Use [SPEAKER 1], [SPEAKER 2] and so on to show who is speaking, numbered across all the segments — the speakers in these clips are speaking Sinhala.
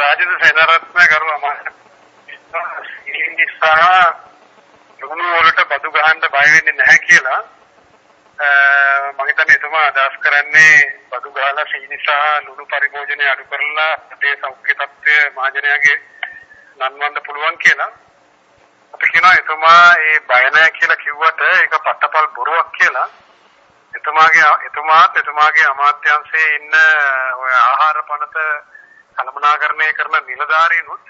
[SPEAKER 1] රාජිත සේනාරත්න කරුවා මම නිසා ලුණු වලට බදු ගහන්න බය වෙන්නේ නැහැ කියලා මම හිතන්නේ එතුමා අදහස් කරන්නේ බදු ගහලා සීනිසා ලුණු පරිභෝජනය අඩු කරලා අපේ සෞඛ්‍ය තත්ත්වය මහජනයාගේ නන්වන්න පුළුවන් කියලා. අපි කියනවා එතුමා ඒ බය නැහැ කියලා කිව්වට ඒක පట్టපල් බොරුවක් කියලා. එතුමාගේ එතුමාත් එතුමාගේ අමාත්‍යාංශයේ ඉන්න ඔය ආහාර පනත කළමනාකරණය කරන නිලධාරීනුත්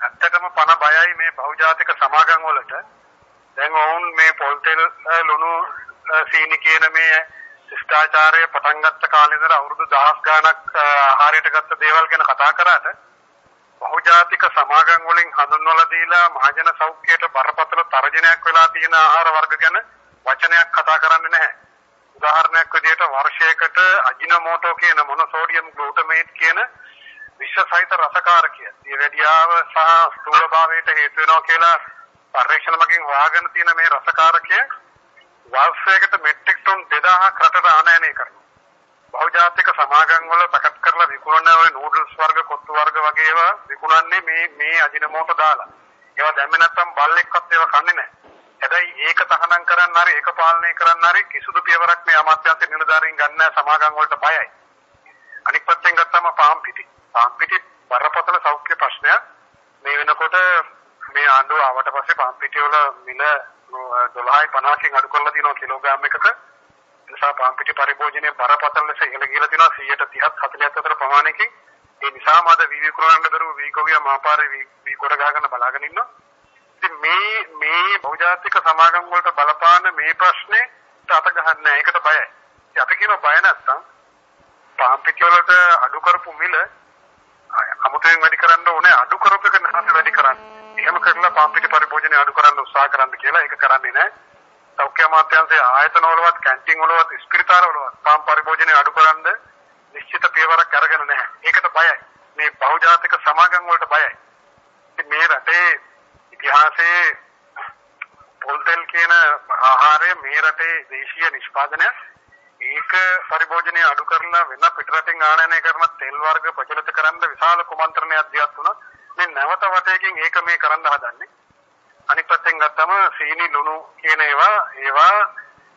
[SPEAKER 1] ඇත්තටම පණ බයයි මේ බහුජාතික සමාගම් වලට. දැන් ඔවුන් මේ පොල් තෙල් ලුණු සීනි කියන මේ ශිෂ්ටාචාරය පටන් ගත්ත කාලේ ඉඳලා අවුරුදු 10 ගාණක් ආහාරයට ගත්ත දේවල් ගැන කතා කරාට බහුජාතික සමාගම් වලින් හඳුන්වලා දීලා මහජන සෞඛ්‍යයට බරපතල තරජනයක් වෙලා තියෙන ආහාර වර්ග ගැන වචනයක් කතා කරන්නේ නැහැ. උදාහරණයක් විදිහට වර්ෂයකට අජිනමෝටෝ කියන මොනෝසෝඩියම් ග්ලූටමේට් කියන විෂ සහිත රසකාරකය. ඒ වැඩියාව සහ ස්ථූලභාවයට හේතු වෙනවා කියලා පරීක්ෂණ මගින් හොයාගෙන තියෙන මේ රසකාරකය වර්ෂයකට මෙට්‍රික් ටන් 2000ක් රටට ආනයනය කරනවා. බහුජාතික සමාගම් වල පැකට් කරලා විකුණන ඔය නූඩල්ස් වර්ග කොත්තු වර්ග වගේ ඒවා විකුණන්නේ මේ මේ අජිනමෝටෝ දාලා. ඒවා දැම්මේ නැත්තම් බල්ලෙක්වත් ඒවා කන්නේ නැහැ. හැබැයි ඒක තහනම් කරන්න හරි ඒක පාලනය කරන්න හරි කිසිදු පියවරක් මේ අමාත්‍යාංශ නිලධාරීන් ගන්න සමාගම් වලට බයයි. අනික් පැත්තෙන් ගත්තම පාම් පිටි. පාම් පිටි බරපතල සෞඛ්‍ය ප්‍රශ්නයක්. මේ වෙනකොට මේ ආණ්ඩුව ආවට පස්සේ පාම් පිටි වල මිල 12යි 50කින් අඩු කරලා තියෙනවා කිලෝග්‍රෑම් එකක. නිසා පාම් පිටි පරිභෝජනයේ බරපතල ලෙස ඉහළ ගියලා තියෙනවා 130ත් 40ත් අතර ප්‍රමාණයකින්. ඒ නිසාම අද වී විකුණන්න දරුව වී ගොවියා මාපාරේ වී කොට ගහගෙන බලාගෙන ඉන්නවා. ඉතින් මේ මේ බහුජාතික සමාගම් වලට බලපාන මේ ප්‍රශ්නේ අත ගහන්නේ ඒකට බයයි. ඉතින් අපි කියන බය නැත්තම් පාම් පිටි වලට අඩු කරපු මිල අමුතෙන් වැඩි කරන්න ඕනේ අඩු කරපු එක නැහස වැඩි කරන්න. එහෙම කරලා පාම් පිටි පරිභෝජනය අඩු කරන්න උත්සාහ කරන්න කියලා ඒක කරන්නේ නැහැ. සෞඛ්‍ය අමාත්‍යාංශයේ ආයතන වලවත් කැන්ටින් වලවත් ස්පිරිතාල වලවත් පාම් පරිභෝජනය අඩු කරන්න නිශ්චිත පියවරක් අරගෙන නැහැ. ඒකට බයයි. මේ බහුජාතික සමාගම් වලට බයයි. ඉතින් මේ රටේ ඉතිහාසයේ පොල්තෙල් කියන ආහාරය මේ රටේ දේශීය නිෂ්පාදනයක් ඒක පරිභෝජනය අඩු කරලා වෙන පිටරටින් ආනයනය කරන තෙල් වර්ග ප්‍රචලිත කරන්න විශාල කුමන්ත්‍රණයක් දියත් වුණා. මේ නැවත වටයකින් ඒක මේ කරන්න හදන්නේ. අනිත් පැත්තෙන් ගත්තම සීනි ලුණු කියන ඒවා ඒවා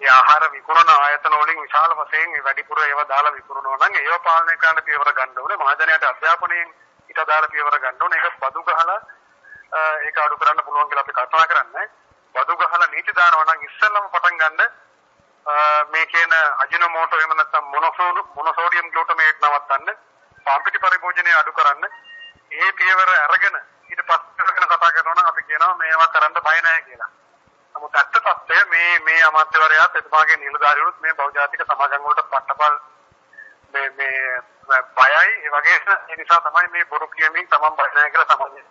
[SPEAKER 1] ඒ ආහාර විකුණන ආයතන වලින් විශාල වශයෙන් වැඩිපුර ඒවා දාලා විකුණනවා නම් ඒවා පාලනය කරන්න පියවර ගන්න ඕනේ. මහජනයාට අධ්‍යාපනයෙන් ඊට දාලා පියවර ගන්න ඕනේ. ඒක බදු ගහලා ඒක අඩු කරන්න පුළුවන් කියලා අපි කල්පනා කරන්නේ. බදු ගහලා නීති දානවා නම් ඉස්සෙල්ලම පටන් ගන්න මේ කියන අජිනෝමෝටෝ එහෙම නැත්නම් මොනෝසෝඩු මොනෝසෝඩියම් ග්ලූටමේට් නවත්තන්න පාම්පිටි පරිභෝජනය අඩු කරන්න ඒ පියවර අරගෙන ඊට පස්සේ වෙන කතා කරනවා නම් අපි කියනවා මේවා කරන්න බය නැහැ කියලා. නමුත් ඇත්ත තත්ත්වය මේ මේ අමාත්‍යවරයාත් එතුමාගේ නිලධාරීවරුත් මේ බෞද්ධාතික සමාගම් වලට පట్టපල් මේ මේ බයයි ඒ වගේ ඒ නිසා තමයි මේ බොරු කියමින් තමන් බය නැහැ කියලා සමාජය